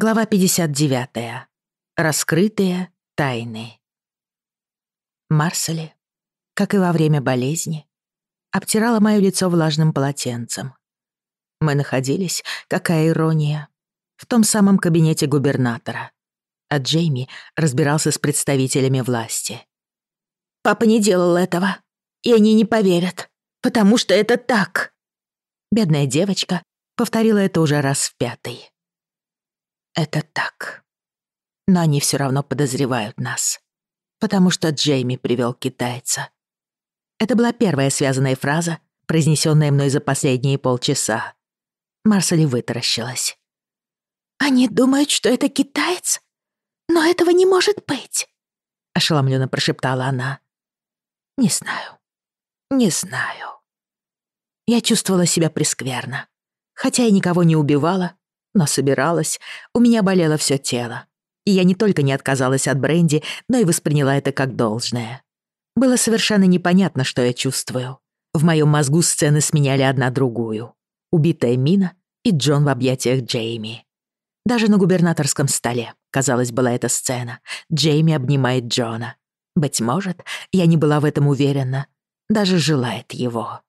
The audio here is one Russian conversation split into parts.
Глава 59. Раскрытые тайны. Марсели, как и во время болезни, обтирала моё лицо влажным полотенцем. Мы находились, какая ирония, в том самом кабинете губернатора, а Джейми разбирался с представителями власти. «Папа не делал этого, и они не поверят, потому что это так!» Бедная девочка повторила это уже раз в пятый. Это так. Но они все равно подозревают нас. Потому что Джейми привел китайца. Это была первая связанная фраза, произнесенная мной за последние полчаса. Марсели вытаращилась. «Они думают, что это китаец? Но этого не может быть!» Ошеломленно прошептала она. «Не знаю. Не знаю». Я чувствовала себя прескверно. Хотя и никого не убивала, но собиралась, у меня болело все тело. И я не только не отказалась от бренди, но и восприняла это как должное. Было совершенно непонятно, что я чувствую. В моем мозгу сцены сменяли одна другую. Убитая Мина и Джон в объятиях Джейми. Даже на губернаторском столе, казалось, была эта сцена. Джейми обнимает Джона. Быть может, я не была в этом уверена. Даже желает его.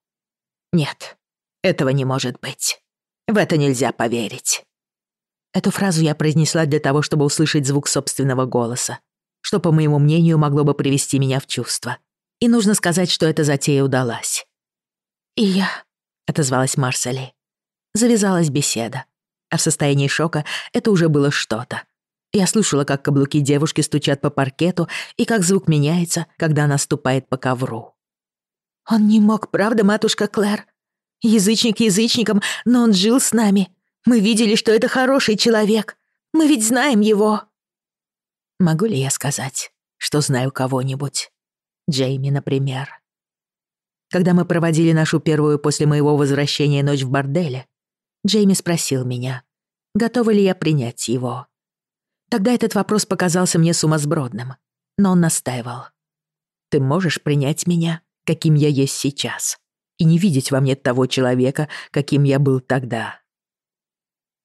Нет, этого не может быть. В это нельзя поверить. Эту фразу я произнесла для того, чтобы услышать звук собственного голоса, что, по моему мнению, могло бы привести меня в чувство. И нужно сказать, что эта затея удалась. «И я», — отозвалась Марсели. Завязалась беседа. А в состоянии шока это уже было что-то. Я слушала, как каблуки девушки стучат по паркету и как звук меняется, когда она ступает по ковру. «Он не мог, правда, матушка Клэр? Язычник язычником, но он жил с нами. Мы видели, что это хороший человек. Мы ведь знаем его». Могу ли я сказать, что знаю кого-нибудь? Джейми, например. Когда мы проводили нашу первую после моего возвращения ночь в борделе, Джейми спросил меня, готова ли я принять его. Тогда этот вопрос показался мне сумасбродным, но он настаивал. «Ты можешь принять меня, каким я есть сейчас, и не видеть во мне того человека, каким я был тогда?»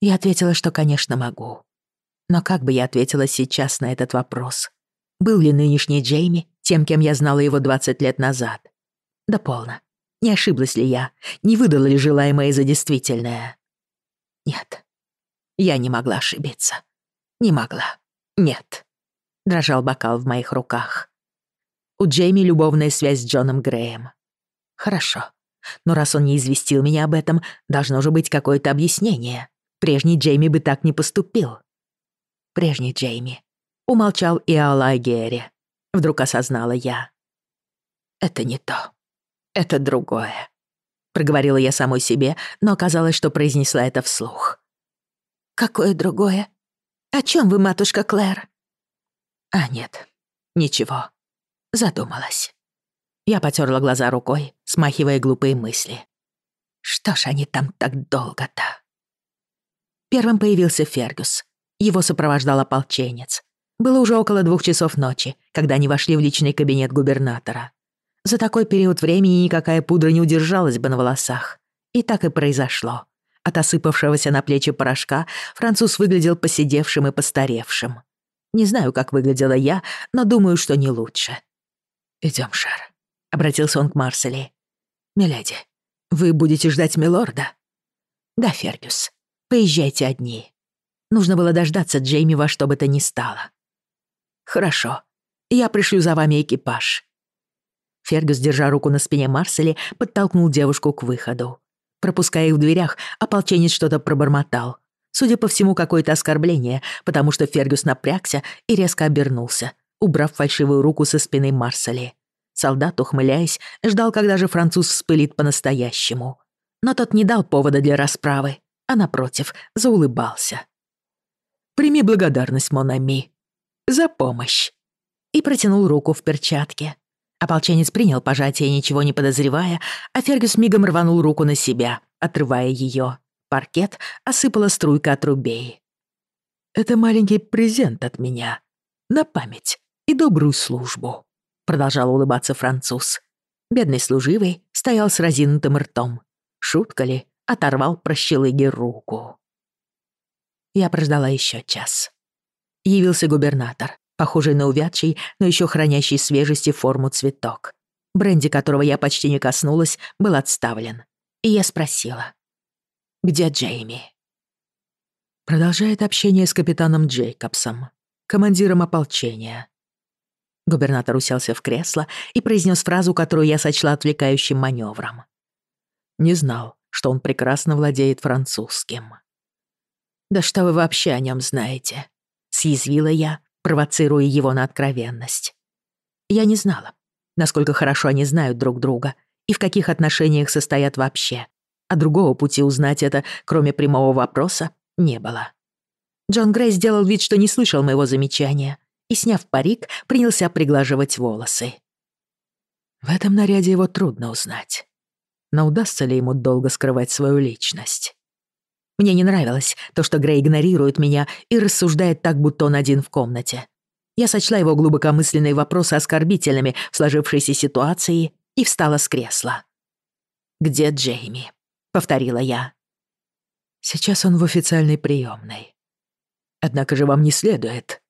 Я ответила, что, конечно, могу. Но как бы я ответила сейчас на этот вопрос? Был ли нынешний Джейми тем, кем я знала его 20 лет назад? Да полно. Не ошиблась ли я? Не выдала ли желаемое за действительное? Нет. Я не могла ошибиться. Не могла. Нет. Дрожал бокал в моих руках. У Джейми любовная связь с Джоном Греем. Хорошо. Но раз он не известил меня об этом, должно же быть какое-то объяснение. Прежний Джейми бы так не поступил. Прежний Джейми. Умолчал и о Лагере. Вдруг осознала я. Это не то. Это другое. Проговорила я самой себе, но оказалось, что произнесла это вслух. «Какое другое? О чем вы, матушка Клэр?» «А нет, ничего. Задумалась». Я потерла глаза рукой, смахивая глупые мысли. Что ж они там так долго-то? Первым появился Фергюс. Его сопровождал ополченец. Было уже около двух часов ночи, когда они вошли в личный кабинет губернатора. За такой период времени никакая пудра не удержалась бы на волосах. И так и произошло. От осыпавшегося на плечи порошка француз выглядел посидевшим и постаревшим. Не знаю, как выглядела я, но думаю, что не лучше. «Идём, Шар», — обратился он к Марсели. «Миледи, вы будете ждать милорда?» «Да, Фергюс. Поезжайте одни. Нужно было дождаться Джейми во что бы то ни стало. Хорошо. Я пришлю за вами экипаж. Фергюс, держа руку на спине Марсели, подтолкнул девушку к выходу. Пропуская их в дверях, ополченец что-то пробормотал. Судя по всему, какое-то оскорбление, потому что Фергюс напрягся и резко обернулся, убрав фальшивую руку со спины Марсели. Солдат, ухмыляясь, ждал, когда же француз вспылит по-настоящему. Но тот не дал повода для расправы а напротив, заулыбался. «Прими благодарность, Монами, за помощь!» И протянул руку в перчатке. Ополченец принял пожатие, ничего не подозревая, а Фергюс мигом рванул руку на себя, отрывая ее. Паркет осыпала струйка от. «Это маленький презент от меня. На память и добрую службу», — продолжал улыбаться француз. Бедный служивый стоял с разинутым ртом. Шутка ли, оторвал прощелыге руку. Я прождала еще час. Явился губернатор, похожий на увядший, но еще хранящий свежести форму цветок. Бренди, которого я почти не коснулась, был отставлен. И я спросила. «Где Джейми?» Продолжает общение с капитаном Джейкобсом, командиром ополчения. Губернатор уселся в кресло и произнес фразу, которую я сочла отвлекающим маневром. Не знал, что он прекрасно владеет французским. «Да что вы вообще о нем знаете?» — съязвила я, провоцируя его на откровенность. Я не знала, насколько хорошо они знают друг друга и в каких отношениях состоят вообще, а другого пути узнать это, кроме прямого вопроса, не было. Джон Грей сделал вид, что не слышал моего замечания, и, сняв парик, принялся приглаживать волосы. В этом наряде его трудно узнать. Но удастся ли ему долго скрывать свою личность? Мне не нравилось то, что Грей игнорирует меня и рассуждает так, будто он один в комнате. Я сочла его глубокомысленные вопросы оскорбительными в сложившейся ситуации и встала с кресла. «Где Джейми?» — повторила я. «Сейчас он в официальной приемной. Однако же вам не следует».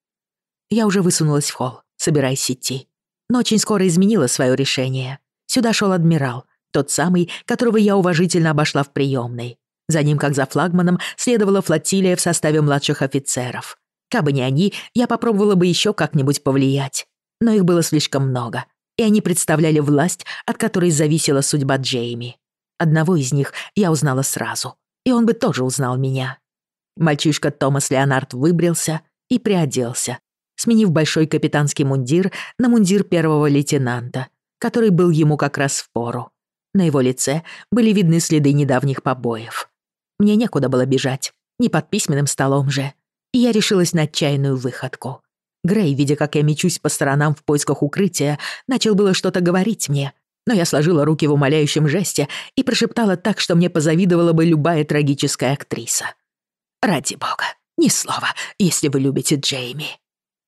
Я уже высунулась в холл, собираясь идти. Но очень скоро изменила свое решение. Сюда шел адмирал, тот самый, которого я уважительно обошла в приемной. За ним, как за флагманом, следовала флотилия в составе младших офицеров. Кабы не они, я попробовала бы еще как-нибудь повлиять. Но их было слишком много, и они представляли власть, от которой зависела судьба Джейми. Одного из них я узнала сразу, и он бы тоже узнал меня. Мальчишка Томас Леонард выбрился и приоделся, сменив большой капитанский мундир на мундир первого лейтенанта, который был ему как раз в пору. На его лице были видны следы недавних побоев. Мне некуда было бежать, не под письменным столом же. И я решилась на отчаянную выходку. Грей, видя, как я мечусь по сторонам в поисках укрытия, начал было что-то говорить мне, но я сложила руки в умоляющем жесте и прошептала так, что мне позавидовала бы любая трагическая актриса. «Ради бога, ни слова, если вы любите Джейми».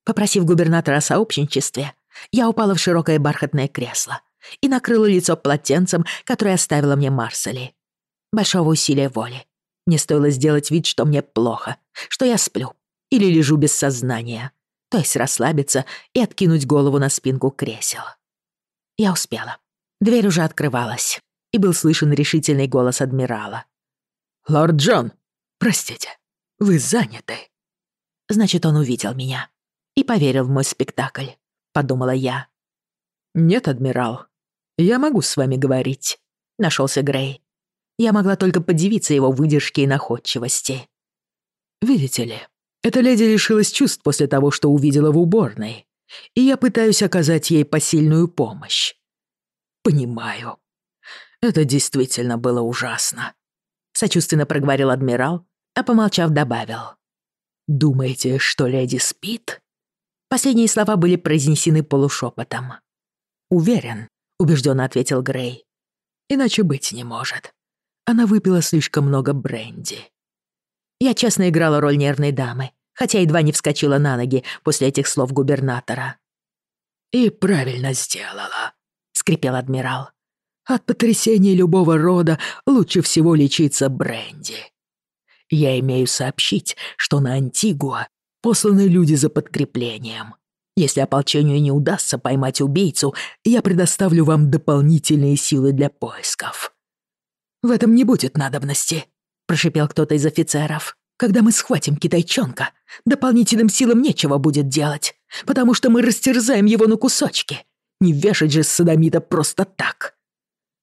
Попросив губернатора о сообщничестве, я упала в широкое бархатное кресло и накрыла лицо полотенцем, которое оставила мне Марсели. Большого усилия воли, мне стоило сделать вид, что мне плохо, что я сплю или лежу без сознания, то есть расслабиться и откинуть голову на спинку кресел. Я успела. Дверь уже открывалась, и был слышен решительный голос адмирала. «Лорд Джон, простите, вы заняты». Значит, он увидел меня и поверил в мой спектакль, подумала я. «Нет, адмирал, я могу с вами говорить», — нашелся Грей. Я могла только подивиться его выдержке и находчивости. «Видите ли, эта леди лишилась чувств после того, что увидела в уборной, и я пытаюсь оказать ей посильную помощь. Понимаю. Это действительно было ужасно», — сочувственно проговорил адмирал, а помолчав добавил. «Думаете, что леди спит?» Последние слова были произнесены полушепотом. «Уверен», — убежденно ответил Грей. «Иначе быть не может она выпила слишком много бренди. Я честно играла роль нервной дамы, хотя едва не вскочила на ноги после этих слов губернатора. «И правильно сделала», — скрипел адмирал. «От потрясения любого рода лучше всего лечиться бренди. Я имею сообщить, что на Антигуа посланы люди за подкреплением. Если ополчению не удастся поймать убийцу, я предоставлю вам дополнительные силы для поисков. «В этом не будет надобности», — прошипел кто-то из офицеров. «Когда мы схватим китайчонка, дополнительным силам нечего будет делать, потому что мы растерзаем его на кусочки. Не вешать же садомита просто так».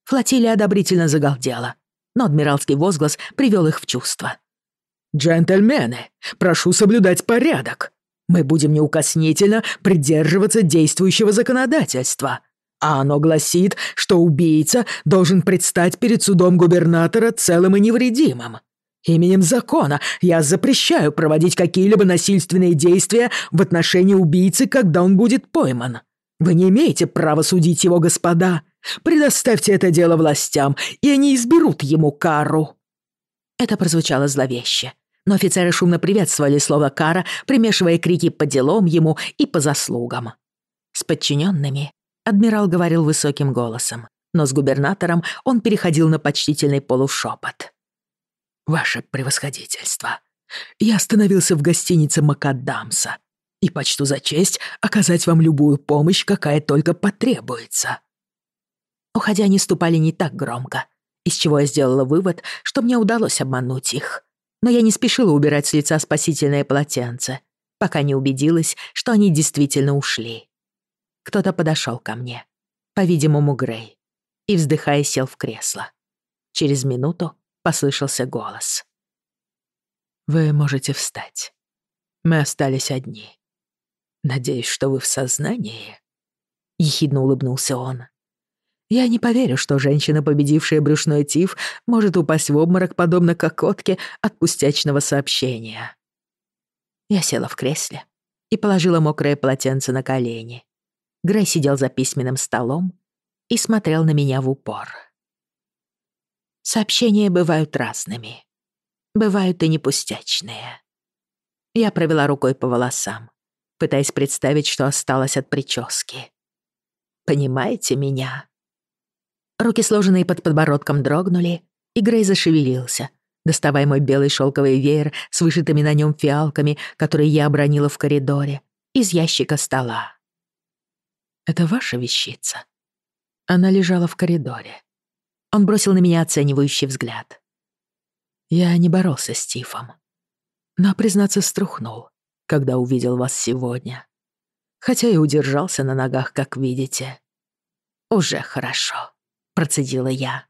Флотилия одобрительно загалдела, но адмиралский возглас привел их в чувство. «Джентльмены, прошу соблюдать порядок. Мы будем неукоснительно придерживаться действующего законодательства а оно гласит, что убийца должен предстать перед судом губернатора целым и невредимым. Именем закона я запрещаю проводить какие-либо насильственные действия в отношении убийцы, когда он будет пойман. Вы не имеете права судить его, господа. Предоставьте это дело властям, и они изберут ему кару». Это прозвучало зловеще, но офицеры шумно приветствовали слово «кара», примешивая крики по делам ему и по заслугам. С подчиненными Адмирал говорил высоким голосом, но с губернатором он переходил на почтительный полушепот. «Ваше превосходительство, Я остановился в гостинице Макадамса и почту за честь оказать вам любую помощь, какая только потребуется». Уходя, они ступали не так громко, из чего я сделала вывод, что мне удалось обмануть их. Но я не спешила убирать с лица спасительное полотенце, пока не убедилась, что они действительно ушли. Кто-то подошел ко мне, по-видимому, Грей, и, вздыхая, сел в кресло. Через минуту послышался голос. «Вы можете встать. Мы остались одни. Надеюсь, что вы в сознании?» Ехидно улыбнулся он. Я не поверю, что женщина, победившая брюшной тиф, может упасть в обморок, подобно кокотке от пустячного сообщения. Я села в кресле и положила мокрое полотенце на колени. Грей сидел за письменным столом и смотрел на меня в упор. Сообщения бывают разными. Бывают и не пустячные. Я провела рукой по волосам, пытаясь представить, что осталось от прически. Понимаете меня? Руки, сложенные под подбородком, дрогнули, и Грей зашевелился, доставая мой белый шелковый веер с вышитыми на нем фиалками, которые я обронила в коридоре, из ящика стола. «Это ваша вещица?» Она лежала в коридоре. Он бросил на меня оценивающий взгляд. Я не боролся с Тифом. Но, признаться, струхнул, когда увидел вас сегодня. Хотя и удержался на ногах, как видите. Уже хорошо процедила я.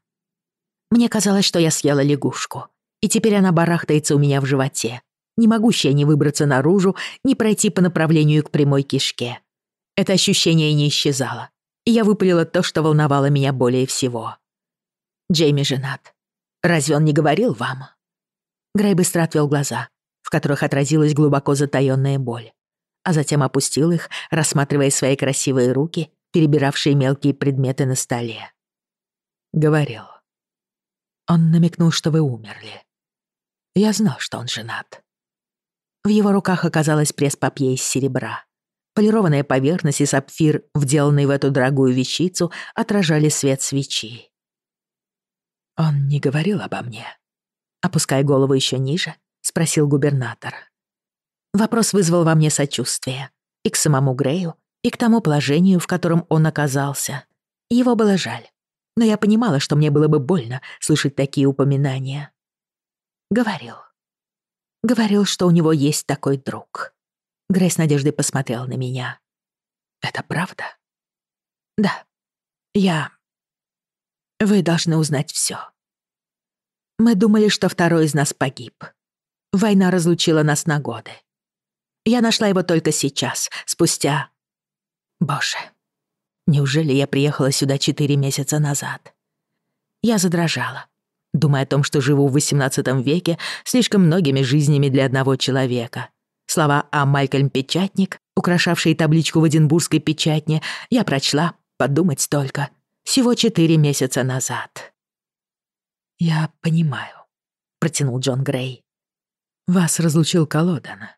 Мне казалось, что я съела лягушку, и теперь она барахтается у меня в животе, не могущая ни выбраться наружу, ни пройти по направлению к прямой кишке. Это ощущение не исчезало, и я выпалила то, что волновало меня более всего. Джейми женат. Разве он не говорил вам? Грей быстро отвел глаза, в которых отразилась глубоко затаённая боль, а затем опустил их, рассматривая свои красивые руки, перебиравшие мелкие предметы на столе. Говорил. Он намекнул, что вы умерли. Я знал, что он женат. В его руках оказалась пресс-папье из серебра. Полированная поверхность и сапфир, вделанный в эту дорогую вещицу, отражали свет свечи. «Он не говорил обо мне?» Опуская голову еще ниже, спросил губернатор. Вопрос вызвал во мне сочувствие. И к самому Грею, и к тому положению, в котором он оказался. Его было жаль но я понимала, что мне было бы больно слышать такие упоминания. Говорил. Говорил, что у него есть такой друг. Грей с надеждой посмотрел на меня. «Это правда?» «Да. Я... Вы должны узнать всё. Мы думали, что второй из нас погиб. Война разлучила нас на годы. Я нашла его только сейчас, спустя... Боже, Неужели я приехала сюда четыре месяца назад? Я задрожала, думая о том, что живу в XVIII веке слишком многими жизнями для одного человека. Слова о Малькольм Печатник, украшавшие табличку в Эдинбургской печатне, я прочла, подумать только, всего четыре месяца назад. «Я понимаю», — протянул Джон Грей. «Вас разлучил Колодан.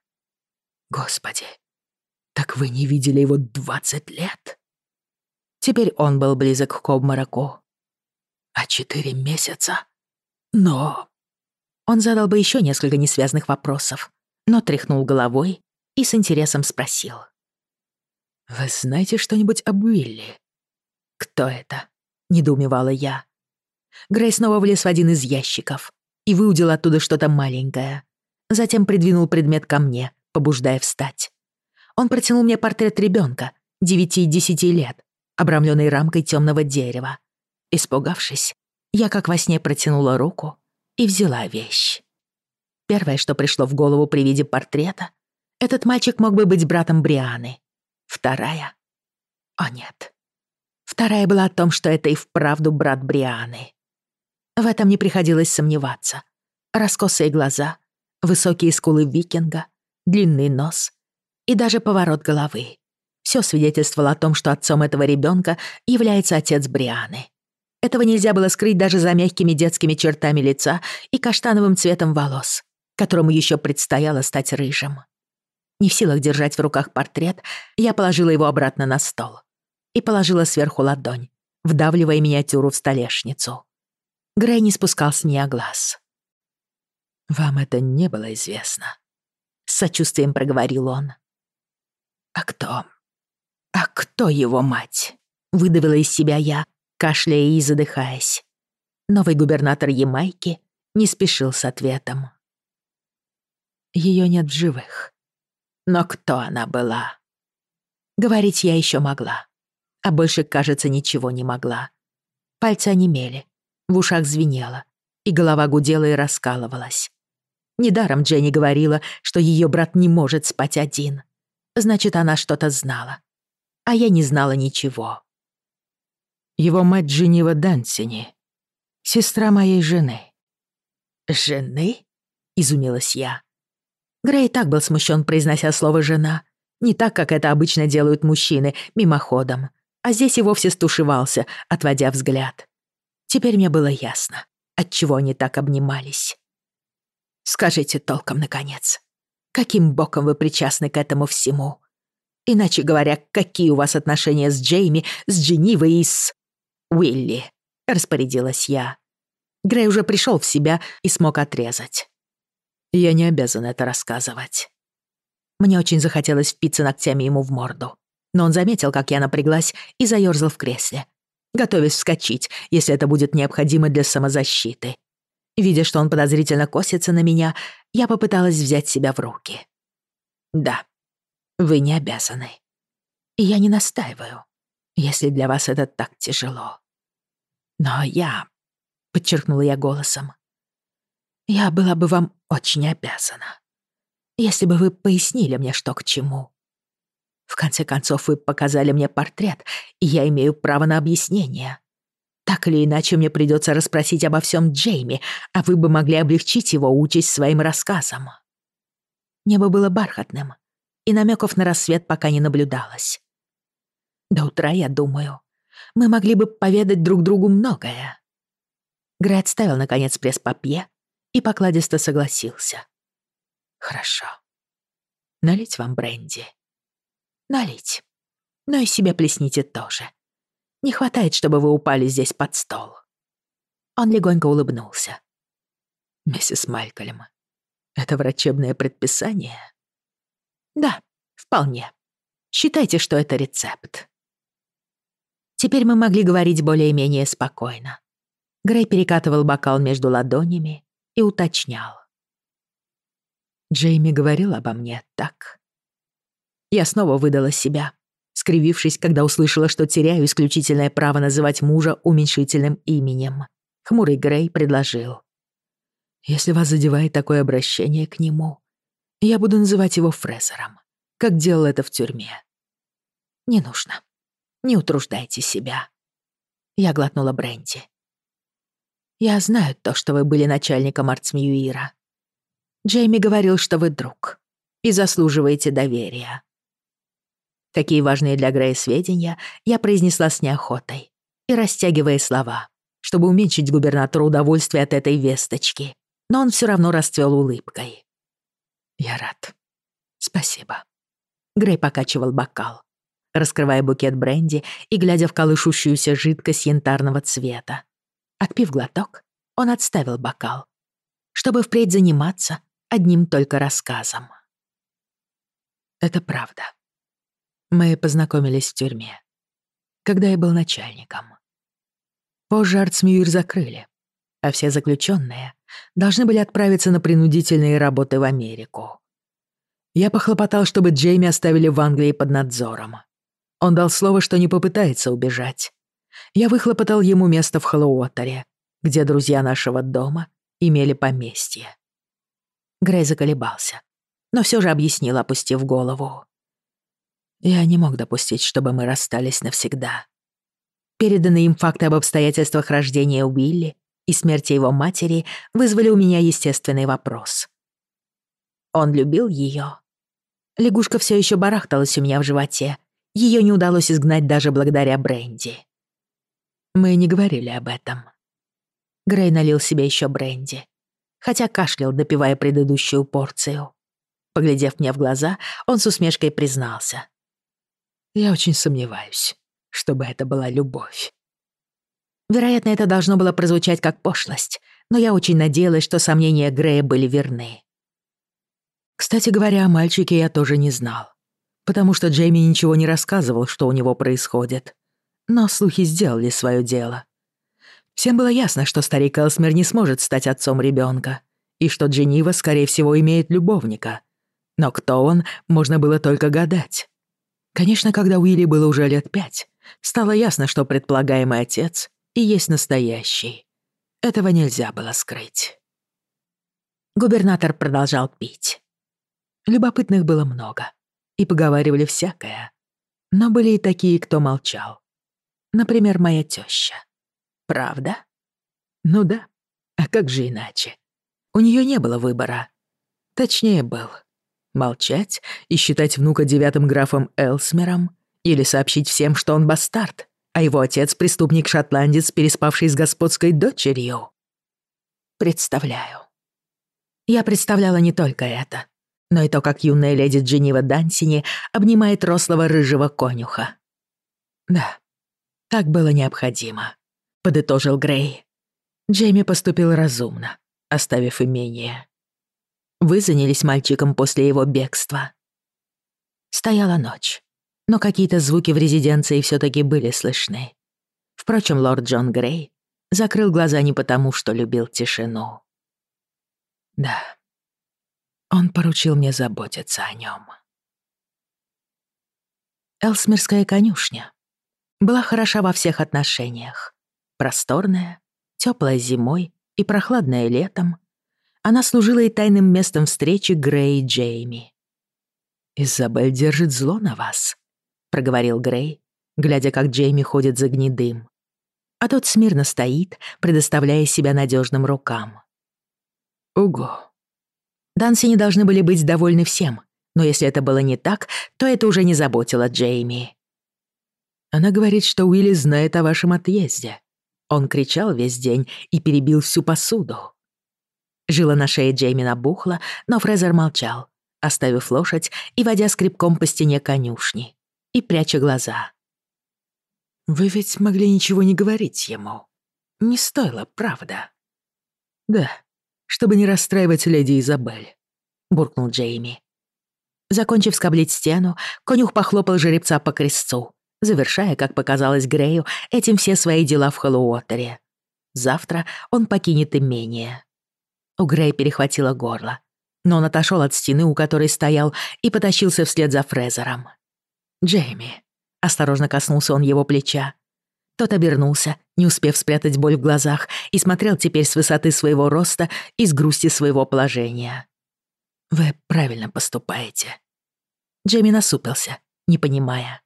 Господи, так вы не видели его двадцать лет?» Теперь он был близок к обмороку. А четыре месяца? Но... Он задал бы еще несколько несвязных вопросов, но тряхнул головой и с интересом спросил. «Вы знаете что-нибудь об Уилли?» «Кто это?» — недоумевала я. Грей снова влез в один из ящиков и выудил оттуда что-то маленькое. Затем придвинул предмет ко мне, побуждая встать. Он протянул мне портрет ребенка, девяти и десяти лет, обрамленный рамкой темного дерева. Испугавшись, я как во сне протянула руку и взяла вещь. Первое, что пришло в голову при виде портрета, этот мальчик мог бы быть братом Брианы. Вторая... О нет. Вторая была о том, что это и вправду брат Брианы. В этом не приходилось сомневаться. Раскосые глаза, высокие скулы викинга, длинный нос и даже поворот головы. Все свидетельствовало о том, что отцом этого ребенка является отец Брианы. Этого нельзя было скрыть даже за мягкими детскими чертами лица и каштановым цветом волос, которому еще предстояло стать рыжим. Не в силах держать в руках портрет, я положила его обратно на стол и положила сверху ладонь, вдавливая миниатюру в столешницу. Грей не спускал с нее глаз. Вам это не было известно. С сочувствием проговорил он. А кто? А кто его мать? Выдавила из себя я, кашляя и задыхаясь. Новый губернатор Ямайки не спешил с ответом. Ее нет в живых. Но кто она была? Говорить я еще могла, а больше, кажется, ничего не могла. Пальцы онемели, в ушах звенело, и голова гудела и раскалывалась. Недаром Дженни говорила, что ее брат не может спать один. Значит, она что-то знала. А я не знала ничего. Его мать Дженнива Дансини, сестра моей жены. «Жены?» — изумилась я. Грей так был смущен, произнося слово «жена». Не так, как это обычно делают мужчины, мимоходом. А здесь и вовсе стушевался, отводя взгляд. Теперь мне было ясно, отчего они так обнимались. Скажите толком, наконец, каким боком вы причастны к этому всему? Иначе говоря, какие у вас отношения с Джейми, с Дженнивой и с... Уилли, распорядилась я. Грей уже пришел в себя и смог отрезать. Я не обязан это рассказывать. Мне очень захотелось впиться ногтями ему в морду. Но он заметил, как я напряглась, и заёрзал в кресле, готовясь вскочить, если это будет необходимо для самозащиты. Видя, что он подозрительно косится на меня, я попыталась взять себя в руки. «Да, вы не обязаны. И я не настаиваю, если для вас это так тяжело. Но я...» — подчеркнула я голосом. «Я была бы вам очень обязана, если бы вы пояснили мне, что к чему. В конце концов, вы показали мне портрет, и я имею право на объяснение. Так или иначе, мне придется расспросить обо всем Джейми, а вы бы могли облегчить его участь своим рассказом. Небо было бархатным, и намеков на рассвет пока не наблюдалось. До утра, я думаю, мы могли бы поведать друг другу многое. Грей отставил, наконец, пресс-папье и покладисто согласился. Хорошо. Налить вам бренди? Налить. Но и себе плесните тоже. Не хватает, чтобы вы упали здесь под стол». Он легонько улыбнулся. «Миссис Малькольм, это врачебное предписание?» «Да, вполне. Считайте, что это рецепт». Теперь мы могли говорить более-менее спокойно. Грей перекатывал бокал между ладонями и уточнял. Джейми говорил обо мне так. Я снова выдала себя, скривившись, когда услышала, что теряю исключительное право называть мужа уменьшительным именем. Хмурый Грей предложил. «Если вас задевает такое обращение к нему, я буду называть его Фрезером, как делал это в тюрьме». «Не нужно. Не утруждайте себя». Я глотнула бренди. «Я знаю то, что вы были начальником Артсмьюира. Джейми говорил, что вы друг и заслуживаете доверия. Какие важные для Грея сведения я произнесла с неохотой и растягивая слова, чтобы уменьшить губернатору удовольствие от этой весточки. Но он все равно расцвел улыбкой. «Я рад. Спасибо». Грей покачивал бокал, раскрывая букет бренди и глядя в колышущуюся жидкость янтарного цвета. Отпив глоток, он отставил бокал, чтобы впредь заниматься одним только рассказом. Это правда. Мы познакомились в тюрьме, когда я был начальником. Позже Артсмьюир закрыли, а все заключенные должны были отправиться на принудительные работы в Америку. Я похлопотал, чтобы Джейми оставили в Англии под надзором. Он дал слово, что не попытается убежать. Я выхлопотал ему место в Хэллоуотере, где друзья нашего дома имели поместье. Грей заколебался, но все же объяснил, опустив голову. Я не мог допустить, чтобы мы расстались навсегда. Переданные им факты об обстоятельствах рождения Уилли и смерти его матери вызвали у меня естественный вопрос. Он любил ее. Лягушка все еще барахталась у меня в животе. Ее не удалось изгнать даже благодаря Бренди. Мы не говорили об этом. Грей налил себе еще бренди, хотя кашлял, допивая предыдущую порцию. Поглядев мне в глаза, он с усмешкой признался. Я очень сомневаюсь, чтобы это была любовь. Вероятно, это должно было прозвучать как пошлость, но я очень надеялась, что сомнения Грея были верны. Кстати говоря, о мальчике я тоже не знал, потому что Джейми ничего не рассказывал, что у него происходит. Но слухи сделали свое дело. Всем было ясно, что старик Элсмер не сможет стать отцом ребенка, и что Дженива, скорее всего, имеет любовника. Но кто он, можно было только гадать. Конечно, когда Уилли было уже лет пять, стало ясно, что предполагаемый отец и есть настоящий. Этого нельзя было скрыть. Губернатор продолжал пить. Любопытных было много, и поговаривали всякое. Но были и такие, кто молчал. Например, моя теща. Правда? Ну да. А как же иначе? У нее не было выбора. Точнее, был. Молчать и считать внука девятым графом Элсмером или сообщить всем, что он бастард, а его отец — преступник-шотландец, переспавший с господской дочерью. Представляю. Я представляла не только это, но и то, как юная леди Дженнива Дансини обнимает рослого рыжего конюха. Да, так было необходимо, подытожил Грей. Джейми поступил разумно, оставив имение. Вы занялись мальчиком после его бегства. Стояла ночь, но какие-то звуки в резиденции все таки были слышны. Впрочем, лорд Джон Грей закрыл глаза не потому, что любил тишину. Да, он поручил мне заботиться о нем. Элсмирская конюшня была хороша во всех отношениях. Просторная, теплая зимой и прохладная летом, она служила и тайным местом встречи Грей и Джейми. «Изабель держит зло на вас», — проговорил Грей, глядя, как Джейми ходит за гнедым. А тот смирно стоит, предоставляя себя надежным рукам. «Уго», Данси не должны были быть довольны всем, но если это было не так, то это уже не заботило Джейми. Она говорит, что Уилли знает о вашем отъезде. Он кричал весь день и перебил всю посуду. Жила на шее Джейми набухла, но Фрезер молчал, оставив лошадь и водя скребком по стене конюшни, и пряча глаза. «Вы ведь могли ничего не говорить ему. Не стоило, правда?» «Да, чтобы не расстраивать леди Изабель», — буркнул Джейми. Закончив скоблить стену, конюх похлопал жеребца по крестцу, завершая, как показалось Грею, этим все свои дела в Хэллоуотере. Завтра он покинет имение. У Грея перехватило горло, но он отошел от стены, у которой стоял, и потащился вслед за Фрезером. «Джейми», — осторожно коснулся он его плеча, тот обернулся, не успев спрятать боль в глазах, и смотрел теперь с высоты своего роста и с грусти своего положения. «Вы правильно поступаете». Джейми насупился, не понимая.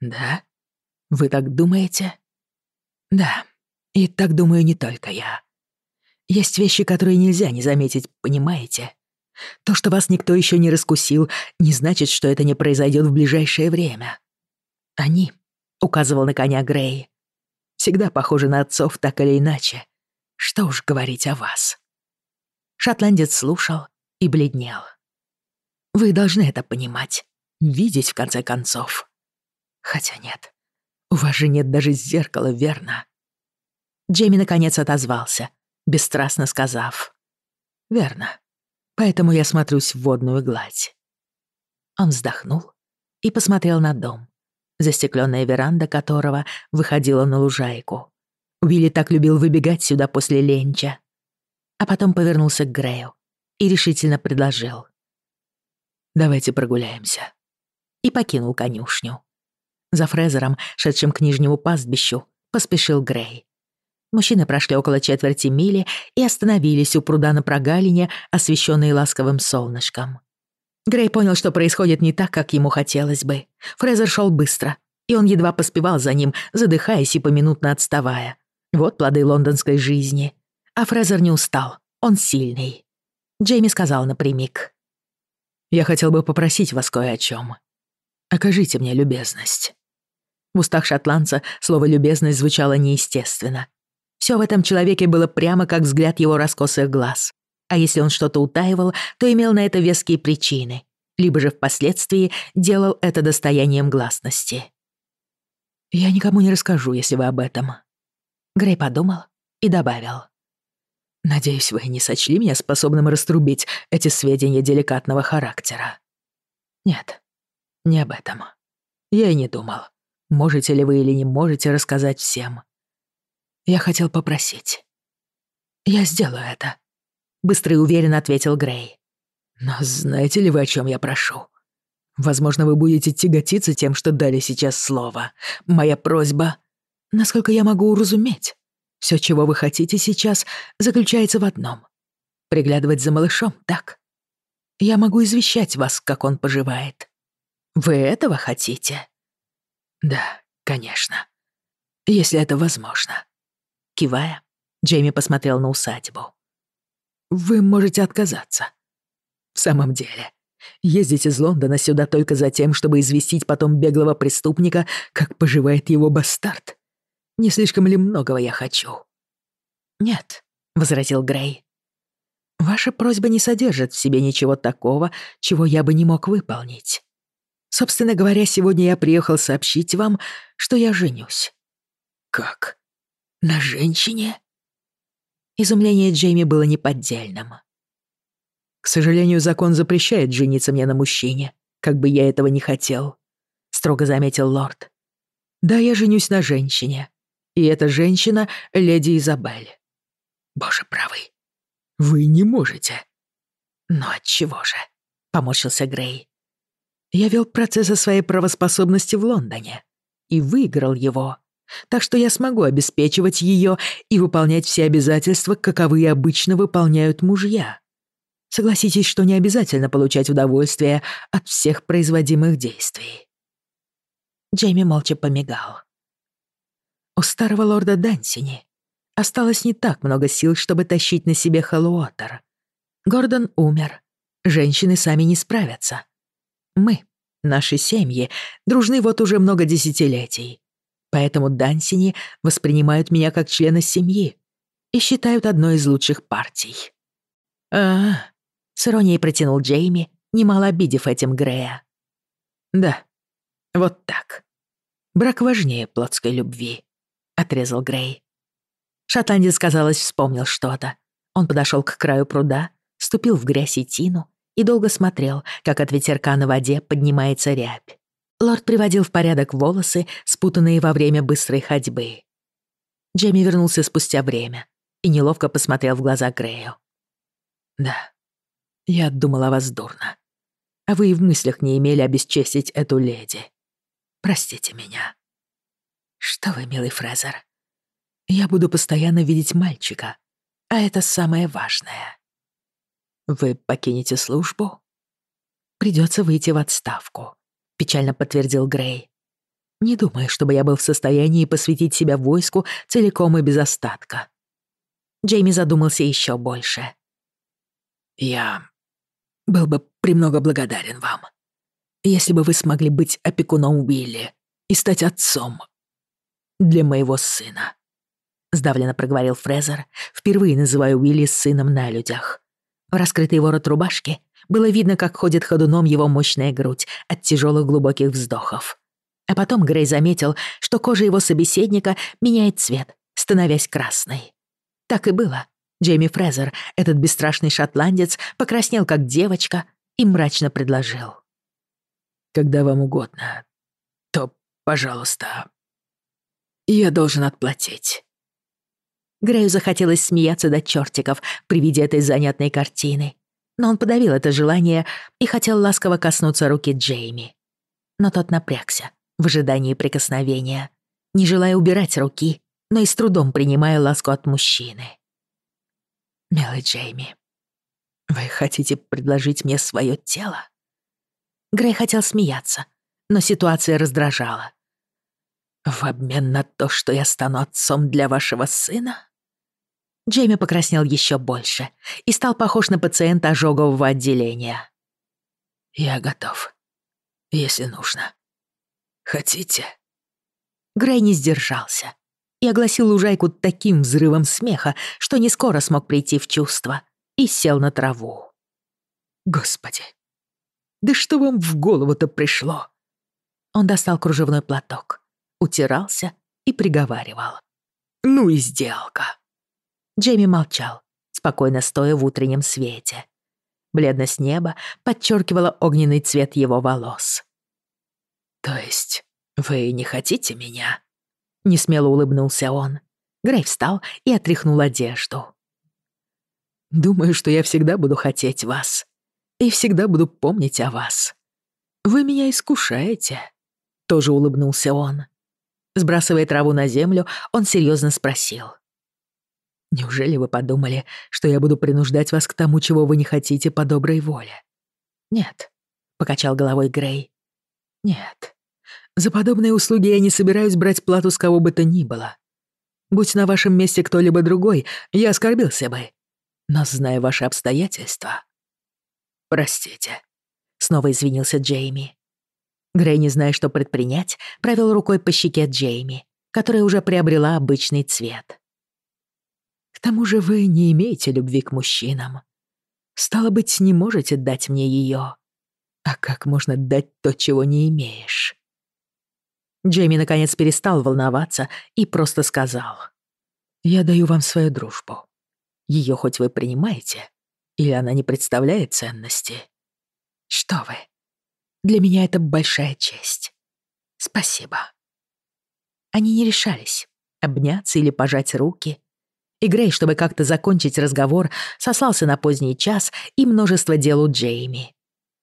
«Да? Вы так думаете?» «Да, и так думаю не только я. Есть вещи, которые нельзя не заметить, понимаете? То, что вас никто еще не раскусил, не значит, что это не произойдет в ближайшее время. Они — указывал на коня Грей. «Всегда похожи на отцов так или иначе. Что уж говорить о вас». Шотландец слушал и бледнел. «Вы должны это понимать, видеть в конце концов. Хотя нет, у вас же нет даже зеркала, верно?» Джейми наконец отозвался, бесстрастно сказав. «Верно. Поэтому я смотрюсь в водную гладь». Он вздохнул и посмотрел на дом застекленная веранда которого выходила на лужайку. Уилли так любил выбегать сюда после ленча. А потом повернулся к Грею и решительно предложил. «Давайте прогуляемся». И покинул конюшню. За Фрезером, шедшим к нижнему пастбищу, поспешил Грей. Мужчины прошли около четверти мили и остановились у пруда на прогалине, освещенной ласковым солнышком. Грей понял, что происходит не так, как ему хотелось бы. Фрезер шел быстро, и он едва поспевал за ним, задыхаясь и поминутно отставая. Вот плоды лондонской жизни. А Фрезер не устал, он сильный. Джейми сказал напрямик. «Я хотел бы попросить вас кое о чем. Окажите мне любезность». В устах шотландца слово «любезность» звучало неестественно. Все в этом человеке было прямо как взгляд его раскосых глаз. А если он что-то утаивал, то имел на это веские причины, либо же впоследствии делал это достоянием гласности. «Я никому не расскажу, если вы об этом». Грей подумал и добавил. Надеюсь, вы не сочли меня способным раструбить эти сведения деликатного характера. Нет, не об этом. Я и не думал, можете ли вы или не можете рассказать всем. Я хотел попросить. Я сделаю это. Быстро и уверенно ответил Грей. Но знаете ли вы, о чем я прошу? Возможно, вы будете тяготиться тем, что дали сейчас слово. Моя просьба, насколько я могу уразуметь, все, чего вы хотите сейчас, заключается в одном — приглядывать за малышом, так? Я могу извещать вас, как он поживает. Вы этого хотите? Да, конечно. Если это возможно. Кивая, Джейми посмотрел на усадьбу. Вы можете отказаться. В самом деле, ездить из Лондона сюда только за тем, чтобы известить потом беглого преступника, как поживает его бастард. Не слишком ли многого я хочу? Нет, возразил Грей. Ваша просьба не содержит в себе ничего такого, чего я бы не мог выполнить. Собственно говоря, сегодня я приехал сообщить вам, что я женюсь. Как? На женщине? Изумление Джейми было неподдельным. К сожалению, закон запрещает жениться мне на мужчине, как бы я этого не хотел, строго заметил лорд. Да, я женюсь на женщине. И эта женщина — леди Изабель. Боже правый, вы не можете. Но от чего же? Поморщился Грей. Я вел процесс о своей правоспособности в Лондоне и выиграл его. Так что я смогу обеспечивать ее и выполнять все обязательства, каковые обычно выполняют мужья. Согласитесь, что не обязательно получать удовольствие от всех производимых действий. Джейми молча помигал. У старого лорда Дансини осталось не так много сил, чтобы тащить на себе Хэллоуотер. Гордон умер. Женщины сами не справятся. Мы, наши семьи, дружны вот уже много десятилетий. Поэтому Дансини воспринимают меня как члена семьи и считают одной из лучших партий. а, с иронией протянул Джейми, немало обидев этим Грея. «Да, вот так. Брак важнее плотской любви», — отрезал Грей. Шотландец, казалось, вспомнил что-то. Он подошел к краю пруда, ступил в грязь и тину и долго смотрел, как от ветерка на воде поднимается рябь. Лорд приводил в порядок волосы, спутанные во время быстрой ходьбы. Джейми вернулся спустя время и неловко посмотрел в глаза Грею. «Да, я думал о вас дурно. А вы и в мыслях не имели обесчестить эту леди. Простите меня». «Что вы, милый Фрезер, я буду постоянно видеть мальчика, а это самое важное. Вы покинете службу? Придется выйти в отставку, печально подтвердил Грей. Не думаю, чтобы я был в состоянии посвятить себя войску целиком и без остатка. Джейми задумался еще больше. Я был бы премного благодарен вам, если бы вы смогли быть опекуном Уилли и стать отцом для моего сына. — сдавленно проговорил Фрезер, впервые называя Уилли сыном на людях. В раскрытый ворот рубашки было видно, как ходит ходуном его мощная грудь от тяжелых глубоких вздохов. А потом Грей заметил, что кожа его собеседника меняет цвет, становясь красной. Так и было. Джейми Фрезер, этот бесстрашный шотландец, покраснел как девочка и мрачно предложил. «Когда вам угодно, то, пожалуйста, я должен отплатить». Грею захотелось смеяться до чертиков при виде этой занятной картины. Но он подавил это желание и хотел ласково коснуться руки Джейми. Но тот напрягся в ожидании прикосновения, не желая убирать руки, но и с трудом принимая ласку от мужчины. «Милый Джейми, вы хотите предложить мне свое тело?» Грей хотел смеяться, но ситуация раздражала. «В обмен на то, что я стану отцом для вашего сына?» Джейми покраснел еще больше и стал похож на пациента ожогового отделения. «Я готов, если нужно. Хотите?» Грей не сдержался и огласил лужайку таким взрывом смеха, что не скоро смог прийти в чувство, и сел на траву. «Господи, да что вам в голову-то пришло?» Он достал кружевной платок, утирался и приговаривал. «Ну и сделка!» Джейми молчал, спокойно стоя в утреннем свете. Бледность неба подчеркивала огненный цвет его волос. «То есть вы не хотите меня?» Несмело улыбнулся он. Грей встал и отряхнул одежду. «Думаю, что я всегда буду хотеть вас. И всегда буду помнить о вас. Вы меня искушаете», — тоже улыбнулся он. Сбрасывая траву на землю, он серьезно спросил. «Неужели вы подумали, что я буду принуждать вас к тому, чего вы не хотите по доброй воле?» «Нет», — покачал головой Грей. «Нет. За подобные услуги я не собираюсь брать плату с кого бы то ни было. Будь на вашем месте кто-либо другой, я оскорбился бы. Но зная ваши обстоятельства...» «Простите», — снова извинился Джейми. Грей, не зная, что предпринять, провел рукой по щеке Джейми, которая уже приобрела обычный цвет. «К тому же вы не имеете любви к мужчинам. Стало быть, не можете дать мне ее. А как можно дать то, чего не имеешь?» Джейми наконец перестал волноваться и просто сказал. «Я даю вам свою дружбу. Ее хоть вы принимаете, или она не представляет ценности?» «Что вы, для меня это большая честь. Спасибо. Они не решались обняться или пожать руки. И Грей, чтобы как-то закончить разговор, сослался на поздний час и множество дел у Джейми.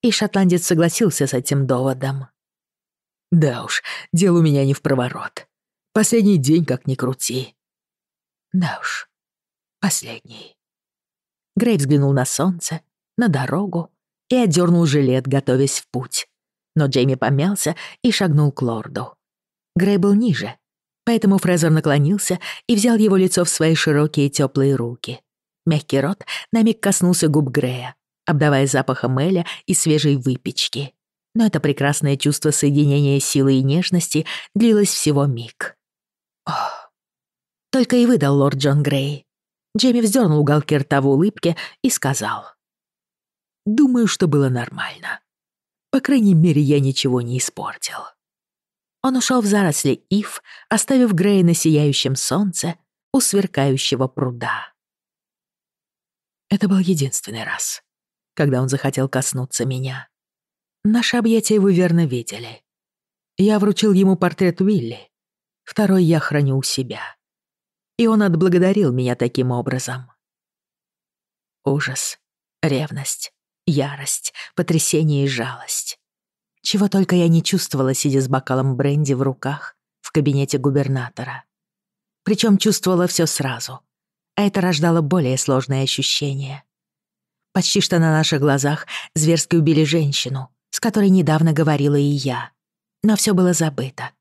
И шотландец согласился с этим доводом. «Да уж, дел у меня не в проворот. Последний день как ни крути». «Да уж, последний». Грей взглянул на солнце, на дорогу, и одернул жилет, готовясь в путь. Но Джейми помялся и шагнул к лорду. Грей был ниже, поэтому Фрезер наклонился и взял его лицо в свои широкие теплые руки. Мягкий рот на миг коснулся губ Грея, обдавая запахом эля и свежей выпечки. Но это прекрасное чувство соединения силы и нежности длилось всего миг. Ох. Только и выдал лорд Джон Грей. Джейми вздернул уголки рта в улыбке и сказал — Думаю, что было нормально. По крайней мере, я ничего не испортил. Он ушел в заросли ив, оставив Грея на сияющем солнце у сверкающего пруда. Это был единственный раз, когда он захотел коснуться меня. Наши объятия вы верно видели. Я вручил ему портрет Уилли, второй я храню у себя. И он отблагодарил меня таким образом. Ужас, ревность, Ярость, потрясение и жалость. Чего только я не чувствовала, сидя с бокалом бренди в руках в кабинете губернатора. Причем чувствовала все сразу, а это рождало более сложные ощущения. Почти что на наших глазах зверски убили женщину, с которой недавно говорила и я. Но все было забыто.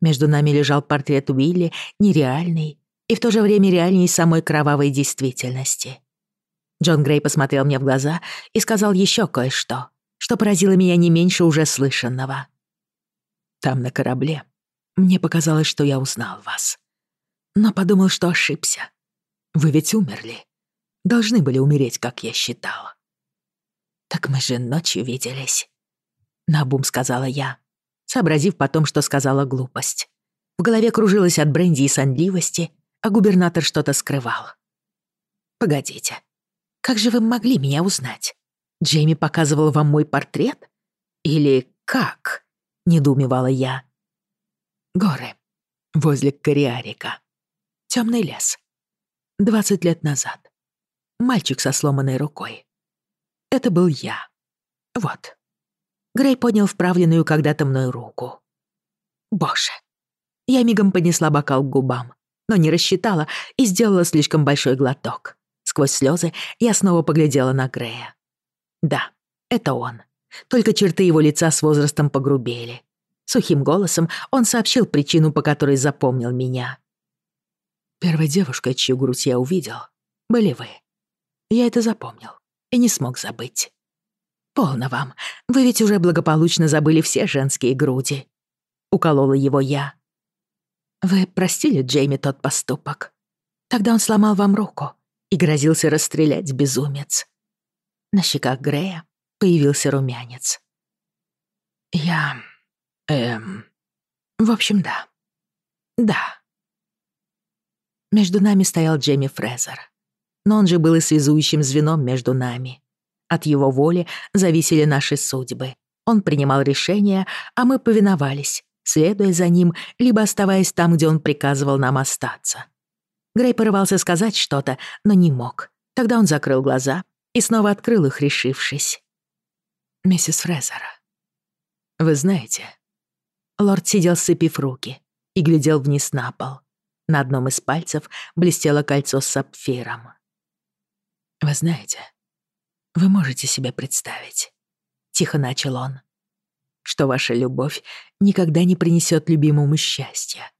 Между нами лежал портрет Уилли, нереальный и в то же время реальней самой кровавой действительности. Джон Грей посмотрел мне в глаза и сказал еще кое-что, что поразило меня не меньше уже слышанного. «Там, на корабле, мне показалось, что я узнал вас. Но подумал, что ошибся. Вы ведь умерли. Должны были умереть, как я считал». «Так мы же ночью виделись», — набум сказала я, сообразив потом, что сказала глупость. В голове кружилась от бренди и сонливости, а губернатор что-то скрывал. «Погодите, как же вы могли меня узнать? Джейми показывал вам мой портрет? Или как?» — недоумевала я. «Горы. Возле Кориарика. Темный лес. Двадцать лет назад. Мальчик со сломанной рукой. Это был я. Вот». Грей поднял вправленную когда-то мной руку. «Боже!» Я мигом поднесла бокал к губам, но не рассчитала и сделала слишком большой глоток. Сквозь слезы я снова поглядела на Грея. Да, это он. Только черты его лица с возрастом погрубели. Сухим голосом он сообщил причину, по которой запомнил меня. Первой девушкой, чью грудь я увидел, были вы. Я это запомнил и не смог забыть. «Полно вам. Вы ведь уже благополучно забыли все женские груди». Уколола его я. «Вы простили Джейми тот поступок? Тогда он сломал вам руку, и грозился расстрелять безумец. На щеках Грея появился румянец. Я... эм... В общем, да. Да. Между нами стоял Джейми Фрезер. но он же был и связующим звеном между нами. От его воли зависели наши судьбы. Он принимал решения, а мы повиновались, следуя за ним, либо оставаясь там, где он приказывал нам остаться. Грей порывался сказать что-то, но не мог. Тогда он закрыл глаза и снова открыл их, решившись. «Миссис Фрезера, вы знаете...» Лорд сидел, сцепив руки, и глядел вниз на пол. На одном из пальцев блестело кольцо с сапфиром. «Вы знаете, вы можете себе представить, — тихо начал он, — что ваша любовь никогда не принесет любимому счастья.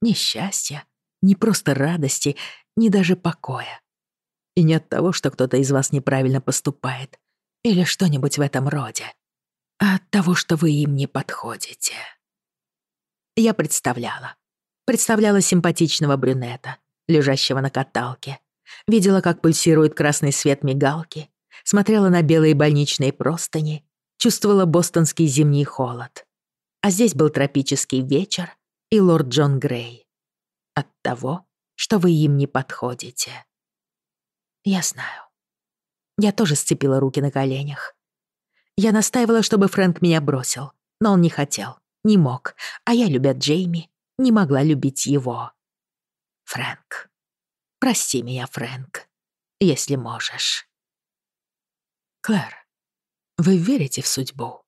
Ни счастья, ни просто радости, ни даже покоя. И не от того, что кто-то из вас неправильно поступает или что-нибудь в этом роде, а от того, что вы им не подходите. Я представляла. Представляла симпатичного брюнета, лежащего на каталке. Видела, как пульсирует красный свет мигалки. Смотрела на белые больничные простыни. Чувствовала бостонский зимний холод. А здесь был тропический вечер и лорд Джон Грей. От того, что вы им не подходите. Я знаю. Я тоже сцепила руки на коленях. Я настаивала, чтобы Фрэнк меня бросил, но он не хотел не мог, а я, любя Джейми, не могла любить его. Фрэнк. Прости меня, Фрэнк, если можешь. Клэр, вы верите в судьбу?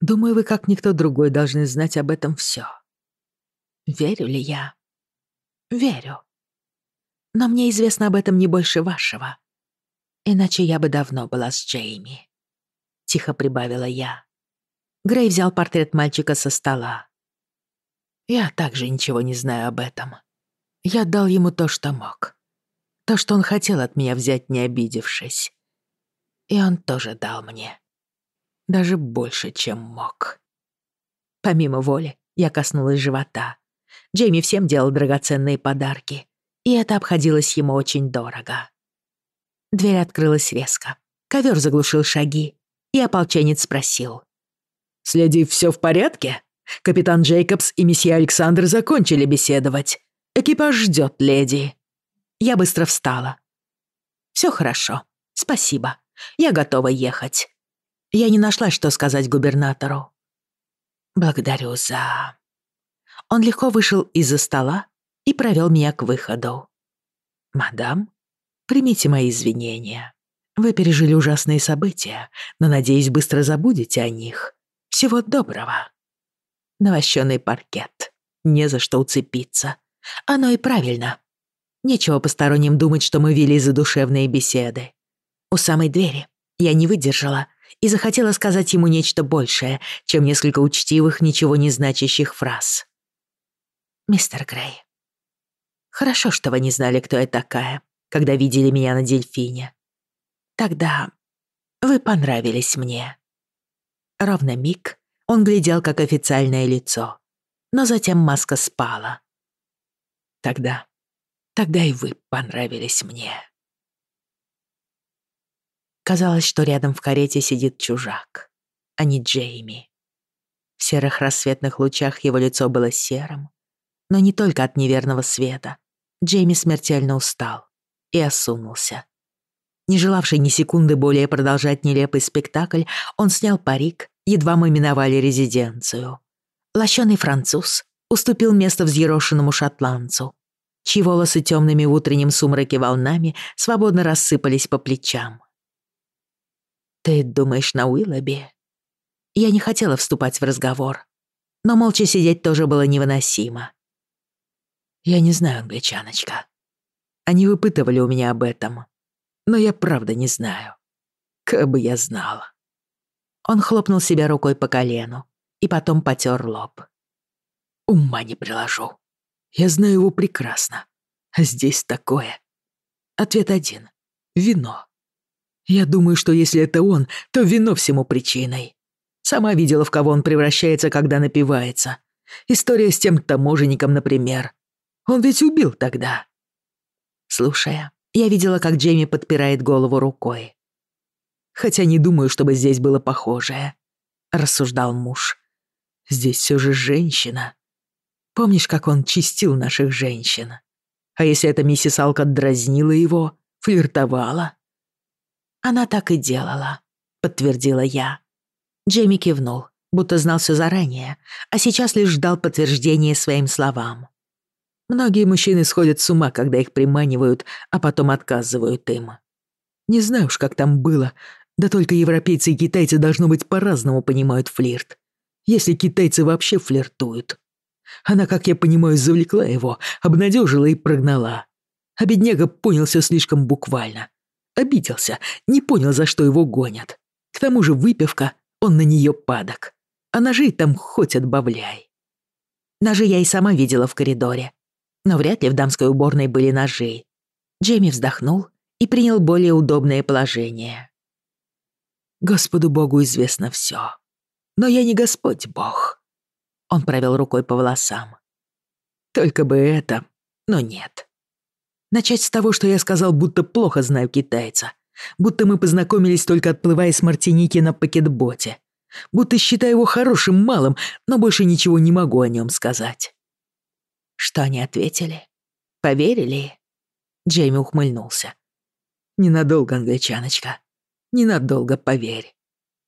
Думаю, вы, как никто другой, должны знать об этом все. Верю ли я? Верю. Но мне известно об этом не больше вашего. Иначе я бы давно была с Джейми. Тихо прибавила я. Грей взял портрет мальчика со стола. Я также ничего не знаю об этом. Я дал ему то, что мог. То, что он хотел от меня взять, не обидевшись. И он тоже дал мне. Даже больше, чем мог. Помимо воли, я коснулась живота. Джейми всем делал драгоценные подарки, и это обходилось ему очень дорого. Дверь открылась резко. Ковер заглушил шаги, и ополченец спросил. С леди все в порядке? Капитан Джейкобс и месье Александр закончили беседовать. Экипаж ждет леди. Я быстро встала. Все хорошо. Спасибо. Я готова ехать. Я не нашла, что сказать губернатору. Благодарю за... Он легко вышел из-за стола и провел меня к выходу. «Мадам, примите мои извинения. Вы пережили ужасные события, но, надеюсь, быстро забудете о них. Всего доброго. Навощенный паркет. Не за что уцепиться. Оно и правильно. Нечего посторонним думать, что мы вели задушевные беседы. У самой двери я не выдержала и захотела сказать ему нечто большее, чем несколько учтивых, ничего не значащих фраз. «Мистер Грей, хорошо, что вы не знали, кто я такая, когда видели меня на дельфине. Тогда вы понравились мне. Ровно миг он глядел как официальное лицо, но затем маска спала. Тогда, тогда и вы понравились мне. Казалось, что рядом в карете сидит чужак, а не Джейми. В серых рассветных лучах его лицо было серым, но не только от неверного света. Джейми смертельно устал и осунулся. Не желавший ни секунды более продолжать нелепый спектакль, он снял парик, едва мы миновали резиденцию. Лощеный француз уступил место взъерошенному шотландцу, чьи волосы темными в утреннем сумраке волнами свободно рассыпались по плечам. «Ты думаешь на Уиллоби?» Я не хотела вступать в разговор, но молча сидеть тоже было невыносимо. «Я не знаю, англичаночка. Они выпытывали у меня об этом но я правда не знаю. Как бы я знала. Он хлопнул себя рукой по колену и потом потер лоб. Ума не приложу. Я знаю его прекрасно. А здесь такое. Ответ один. Вино. Я думаю, что если это он, то вино всему причиной. Сама видела, в кого он превращается, когда напивается. История с тем таможенником, например. Он ведь убил тогда. Слушая, я видела, как Джейми подпирает голову рукой. «Хотя не думаю, чтобы здесь было похожее», — рассуждал муж. «Здесь все же женщина. Помнишь, как он чистил наших женщин? А если эта миссис Алкот дразнила его, флиртовала? Она так и делала, подтвердила я. Джейми кивнул, будто знал все заранее, а сейчас лишь ждал подтверждения своим словам. Многие мужчины сходят с ума, когда их приманивают, а потом отказывают им. Не знаю уж, как там было, да только европейцы и китайцы, должно быть, по-разному понимают флирт. Если китайцы вообще флиртуют. Она, как я понимаю, завлекла его, обнадежила и прогнала. А бедняга понял все слишком буквально. Обиделся, не понял, за что его гонят. К тому же выпивка, он на нее падок. А ножей там хоть отбавляй. Ножи я и сама видела в коридоре. Но вряд ли в дамской уборной были ножи. Джейми вздохнул и принял более удобное положение. Господу Богу известно все. Но я не Господь Бог. Он провел рукой по волосам. Только бы это, но нет. Начать с того, что я сказал, будто плохо знаю китайца. Будто мы познакомились только отплывая с Мартиники на пакетботе. Будто считаю его хорошим малым, но больше ничего не могу о нем сказать. Что они ответили? Поверили? Джейми ухмыльнулся. Ненадолго, англичаночка. Ненадолго, поверь.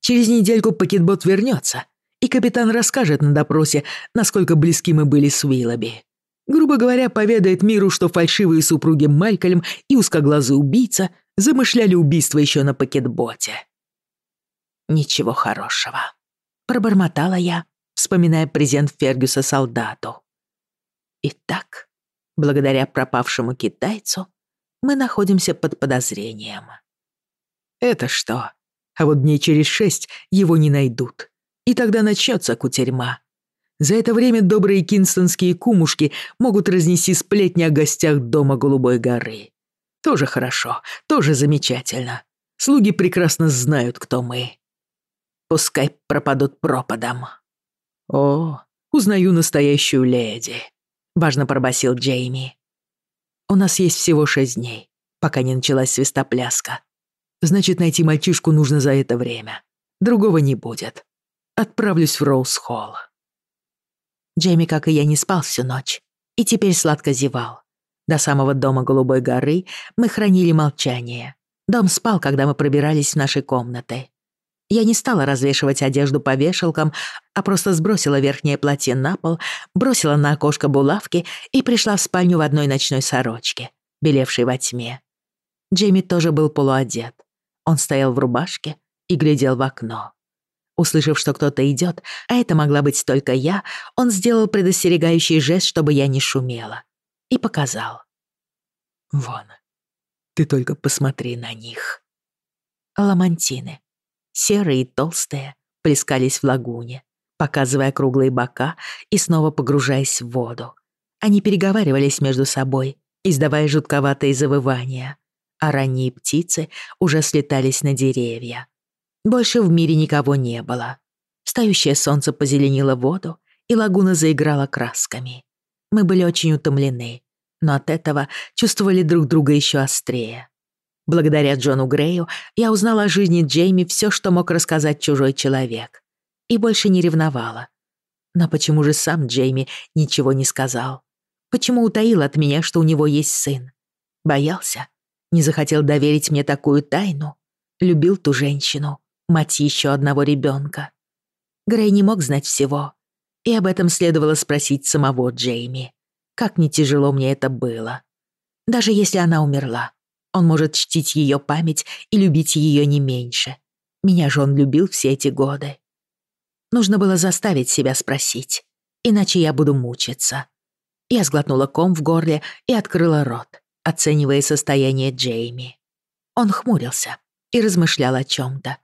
Через недельку пакетбот вернется, и капитан расскажет на допросе, насколько близки мы были с Уиллоби. Грубо говоря, поведает миру, что фальшивые супруги Малькольм и узкоглазый убийца замышляли убийство еще на пакетботе. «Ничего хорошего», — пробормотала я, вспоминая презент Фергюса солдату. Итак, благодаря пропавшему китайцу, мы находимся под подозрением. Это что? А вот дней через шесть его не найдут. И тогда начнется кутерьма. За это время добрые кинстонские кумушки могут разнести сплетни о гостях дома Голубой горы. Тоже хорошо, тоже замечательно. Слуги прекрасно знают, кто мы. Пускай пропадут пропадом. О, узнаю настоящую леди. Важно пробасил Джейми. У нас есть всего шесть дней, пока не началась свистопляска. Значит, найти мальчишку нужно за это время. Другого не будет. Отправлюсь в Роуз-Холл. Джейми, как и я, не спал всю ночь. И теперь сладко зевал. До самого дома Голубой горы мы хранили молчание. Дом спал, когда мы пробирались в наши комнаты. Я не стала развешивать одежду по вешалкам, а просто сбросила верхнее платье на пол, бросила на окошко булавки и пришла в спальню в одной ночной сорочке, белевшей во тьме. Джейми тоже был полуодет. Он стоял в рубашке и глядел в окно. Услышав, что кто-то идет, а это могла быть только я, он сделал предостерегающий жест, чтобы я не шумела. И показал. «Вон, ты только посмотри на них». Ламантины, серые и толстые, плескались в лагуне, показывая круглые бока и снова погружаясь в воду. Они переговаривались между собой, издавая жутковатые завывания, а ранние птицы уже слетались на деревья. Больше в мире никого не было. Встающее солнце позеленило воду, и лагуна заиграла красками. Мы были очень утомлены, но от этого чувствовали друг друга еще острее. Благодаря Джону Грею я узнала о жизни Джейми все, что мог рассказать чужой человек. И больше не ревновала. Но почему же сам Джейми ничего не сказал? Почему утаил от меня, что у него есть сын? Боялся? Не захотел доверить мне такую тайну? Любил ту женщину, мать еще одного ребенка. Грей не мог знать всего. И об этом следовало спросить самого Джейми. Как не тяжело мне это было. Даже если она умерла, он может чтить ее память и любить ее не меньше. Меня же он любил все эти годы. Нужно было заставить себя спросить, иначе я буду мучиться. Я сглотнула ком в горле и открыла рот, оценивая состояние Джейми. Он хмурился и размышлял о чем-то.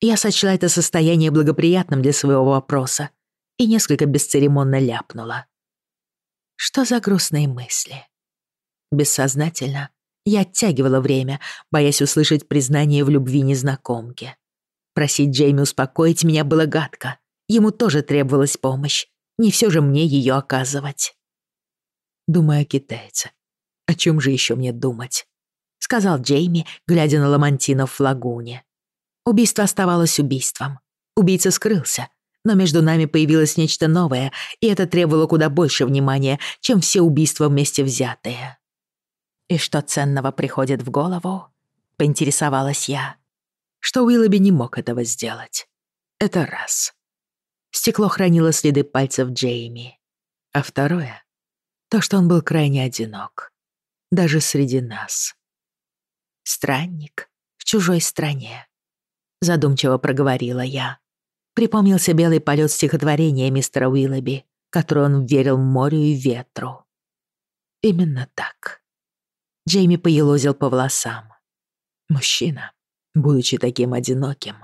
Я сочла это состояние благоприятным для своего вопроса и несколько бесцеремонно ляпнула. Что за грустные мысли? Бессознательно я оттягивала время, боясь услышать признание в любви незнакомки. Просить Джейми успокоить меня было гадко. Ему тоже требовалась помощь. Не все же мне ее оказывать. Думаю о китайце. О чем же еще мне думать? Сказал Джейми, глядя на Ламантинов в лагуне. Убийство оставалось убийством. Убийца скрылся, но между нами появилось нечто новое, и это требовало куда больше внимания, чем все убийства вместе взятые. И что ценного приходит в голову? Поинтересовалась я. Что Уиллоби не мог этого сделать. Это раз. Стекло хранило следы пальцев Джейми. А второе — то, что он был крайне одинок. Даже среди нас. Странник в чужой стране. Задумчиво проговорила я. Припомнился белый полет стихотворения мистера Уиллоби, которое он верил морю и ветру. Именно так. Джейми поелозил по волосам. Мужчина, будучи таким одиноким.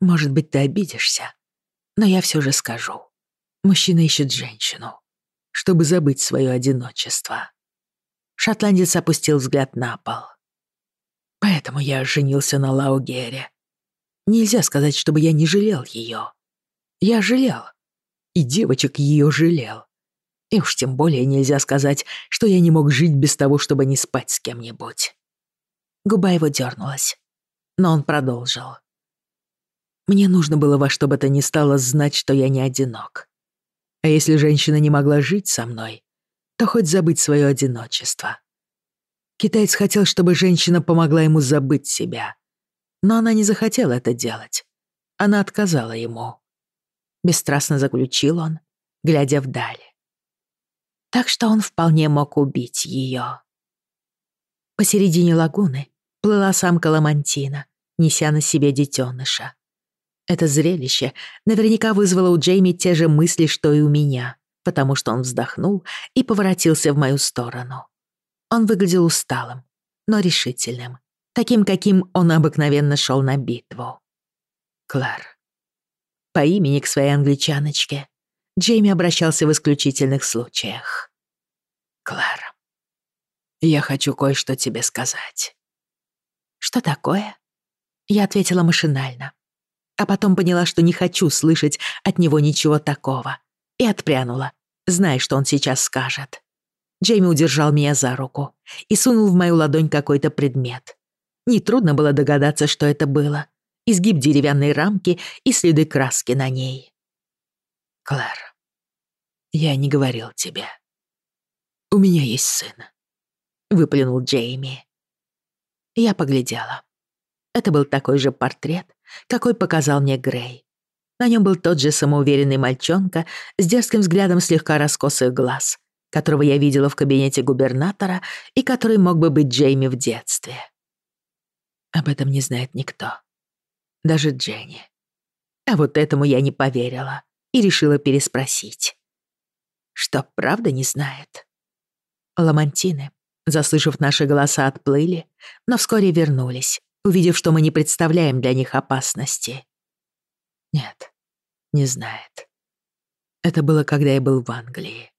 Может быть, ты обидишься, но я все же скажу. Мужчина ищет женщину, чтобы забыть свое одиночество. Шотландец опустил взгляд на пол. Поэтому я женился на Лаугере. Нельзя сказать, чтобы я не жалел ее. Я жалел. И девочек ее жалел. И уж тем более нельзя сказать, что я не мог жить без того, чтобы не спать с кем-нибудь. Губа его дернулась, но он продолжил. Мне нужно было во что бы то ни стало знать, что я не одинок. А если женщина не могла жить со мной, то хоть забыть свое одиночество. Китаец хотел, чтобы женщина помогла ему забыть себя. Но она не захотела это делать. Она отказала ему. Бесстрастно заключил он, глядя вдаль. Так что он вполне мог убить ее. Посередине лагуны плыла самка Ламантина, неся на себе детеныша. Это зрелище наверняка вызвало у Джейми те же мысли, что и у меня, потому что он вздохнул и поворотился в мою сторону. Он выглядел усталым, но решительным, таким, каким он обыкновенно шел на битву. Клар. По имени к своей англичаночке Джейми обращался в исключительных случаях. Клар, я хочу кое-что тебе сказать. Что такое? Я ответила машинально, а потом поняла, что не хочу слышать от него ничего такого, и отпрянула, зная, что он сейчас скажет. Джейми удержал меня за руку и сунул в мою ладонь какой-то предмет. Нетрудно было догадаться, что это было. Изгиб деревянной рамки и следы краски на ней. «Клэр, я не говорил тебе. У меня есть сын», — выплюнул Джейми. Я поглядела. Это был такой же портрет, какой показал мне Грей. На нем был тот же самоуверенный мальчонка с дерзким взглядом слегка раскосых глаз, которого я видела в кабинете губернатора и который мог бы быть Джейми в детстве. Об этом не знает никто. Даже Дженни. А вот этому я не поверила и решила переспросить. Что, правда не знает? Ламантины, заслышав наши голоса, отплыли, но вскоре вернулись, увидев, что мы не представляем для них опасности. Нет, не знает. Это было, когда я был в Англии.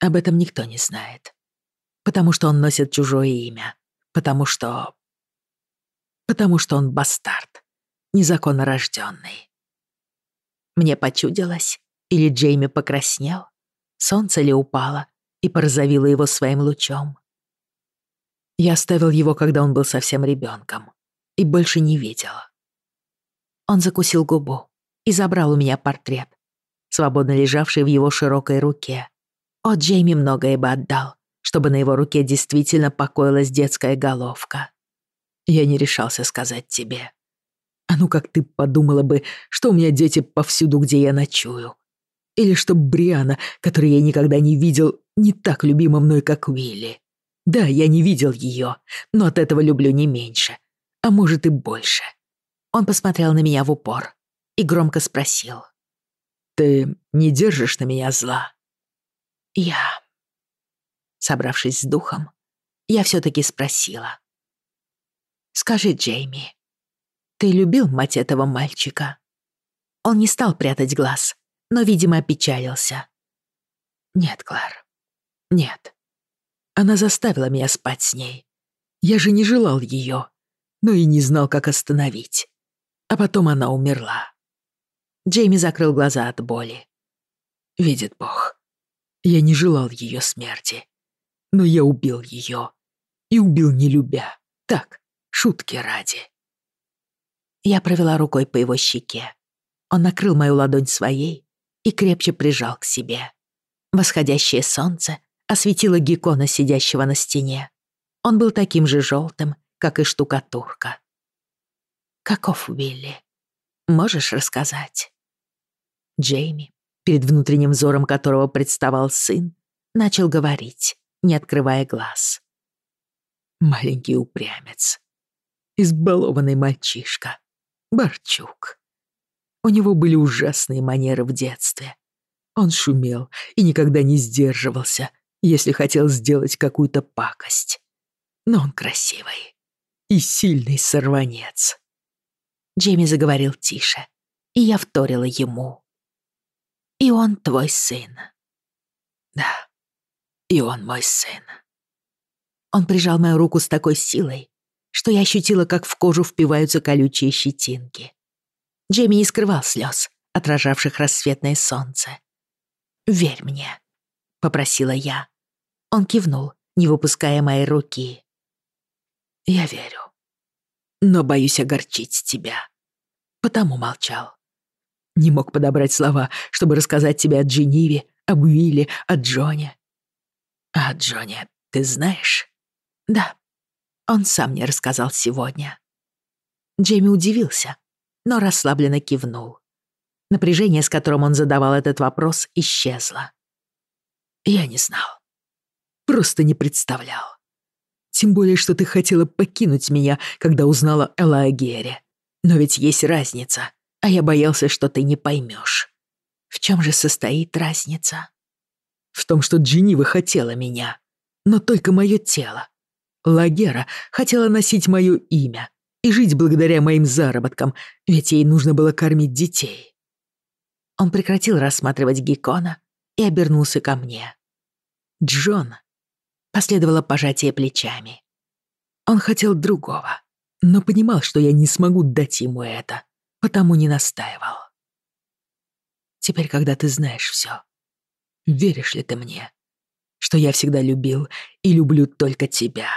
Об этом никто не знает. Потому что он носит чужое имя. Потому что... Потому что он бастард. Незаконно рожденный. Мне почудилось, или Джейми покраснел, солнце ли упало и порозовило его своим лучом. Я оставил его, когда он был совсем ребенком, и больше не видела. Он закусил губу и забрал у меня портрет, свободно лежавший в его широкой руке. О, Джейми многое бы отдал, чтобы на его руке действительно покоилась детская головка. Я не решался сказать тебе. А ну как ты подумала бы, что у меня дети повсюду, где я ночую. Или что Бриана, которую я никогда не видел, не так любима мной, как Уилли. Да, я не видел ее, но от этого люблю не меньше, а может и больше. Он посмотрел на меня в упор и громко спросил. «Ты не держишь на меня зла?» Я... Собравшись с духом, я все-таки спросила. «Скажи, Джейми, ты любил мать этого мальчика?» Он не стал прятать глаз, но, видимо, опечалился. «Нет, Клар, нет. Она заставила меня спать с ней. Я же не желал ее, но и не знал, как остановить. А потом она умерла. Джейми закрыл глаза от боли. Видит Бог. Я не желал ее смерти. Но я убил ее. И убил не любя. Так, шутки ради. Я провела рукой по его щеке. Он накрыл мою ладонь своей и крепче прижал к себе. Восходящее солнце осветила Геккона, сидящего на стене. Он был таким же желтым, как и штукатурка. «Каков Уилли? Можешь рассказать?» Джейми, перед внутренним взором которого представал сын, начал говорить, не открывая глаз. Маленький упрямец. Избалованный мальчишка. Барчук. У него были ужасные манеры в детстве. Он шумел и никогда не сдерживался, если хотел сделать какую-то пакость. Но он красивый и сильный сорванец. Джейми заговорил тише, и я вторила ему. «И он твой сын». «Да, и он мой сын». Он прижал мою руку с такой силой, что я ощутила, как в кожу впиваются колючие щетинки. Джейми не скрывал слез, отражавших рассветное солнце. «Верь мне», — попросила я. Он кивнул, не выпуская моей руки. «Я верю, но боюсь огорчить тебя. Потому молчал. Не мог подобрать слова, чтобы рассказать тебе о Джениве, об Уилле, о Джоне. А Джоне ты знаешь? Да, он сам мне рассказал сегодня. Джейми удивился, но расслабленно кивнул. Напряжение, с которым он задавал этот вопрос, исчезло. Я не знал. Просто не представлял. Тем более, что ты хотела покинуть меня, когда узнала о Лагере. Но ведь есть разница, а я боялся, что ты не поймешь. В чем же состоит разница? В том, что Джинива хотела меня, но только мое тело. Лагера хотела носить мое имя и жить благодаря моим заработкам, ведь ей нужно было кормить детей. Он прекратил рассматривать Геккона и обернулся ко мне. Джон. Последовало пожатие плечами. Он хотел другого, но понимал, что я не смогу дать ему это, потому не настаивал. Теперь, когда ты знаешь все, веришь ли ты мне, что я всегда любил и люблю только тебя?»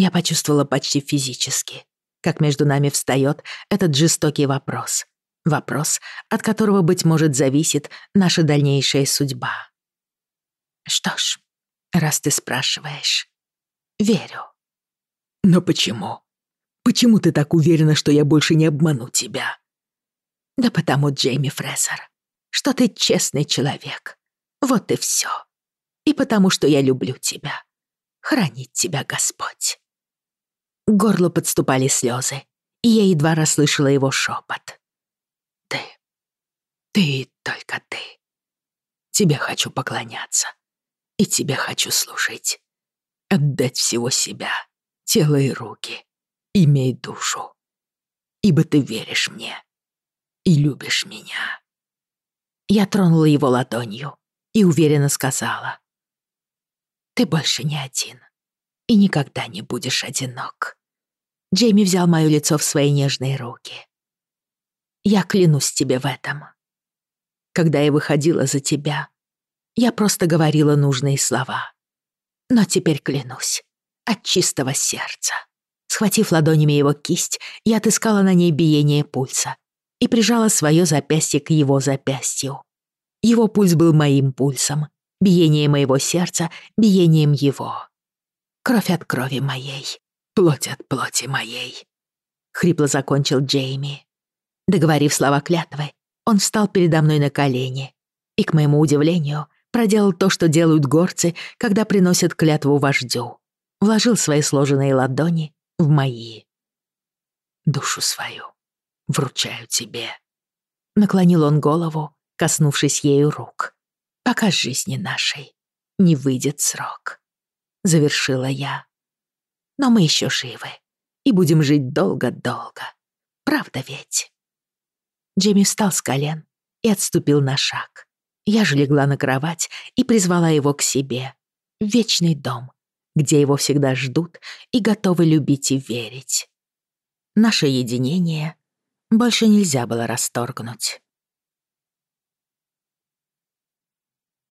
Я почувствовала почти физически, как между нами встает этот жестокий вопрос. Вопрос, от которого, быть может, зависит наша дальнейшая судьба. Что ж, раз ты спрашиваешь, верю. Но почему? Почему ты так уверена, что я больше не обману тебя? Да потому, Джейми Фрессер, что ты честный человек. Вот и все. И потому, что я люблю тебя. Хранит тебя Господь. К горлу подступали слезы, и я едва расслышала его шепот. Ты, ты только ты. Тебе хочу поклоняться, и тебе хочу служить. Отдать всего себя, тело и руки, имей душу. Ибо ты веришь мне и любишь меня. Я тронула его ладонью и уверенно сказала. Ты больше не один и никогда не будешь одинок. Джейми взял моё лицо в свои нежные руки. Я клянусь тебе в этом. Когда я выходила за тебя, я просто говорила нужные слова. Но теперь клянусь, от чистого сердца. Схватив ладонями его кисть, я отыскала на ней биение пульса и прижала свое запястье к его запястью. Его пульс был моим пульсом, биение моего сердца — биением его. Кровь от крови моей, плоть от плоти моей. Хрипло закончил Джейми. Договорив слова клятвы, он встал передо мной на колени и, к моему удивлению, проделал то, что делают горцы, когда приносят клятву вождю. Вложил свои сложенные ладони в мои. «Душу свою вручаю тебе», — наклонил он голову, коснувшись ею рук. «Пока жизни нашей не выйдет срок», — завершила я. «Но мы еще живы и будем жить долго-долго. Правда ведь?» Джейми встал с колен и отступил на шаг. Я же легла на кровать и призвала его к себе, вечный дом, где его всегда ждут и готовы любить и верить. Наше единение больше нельзя было расторгнуть.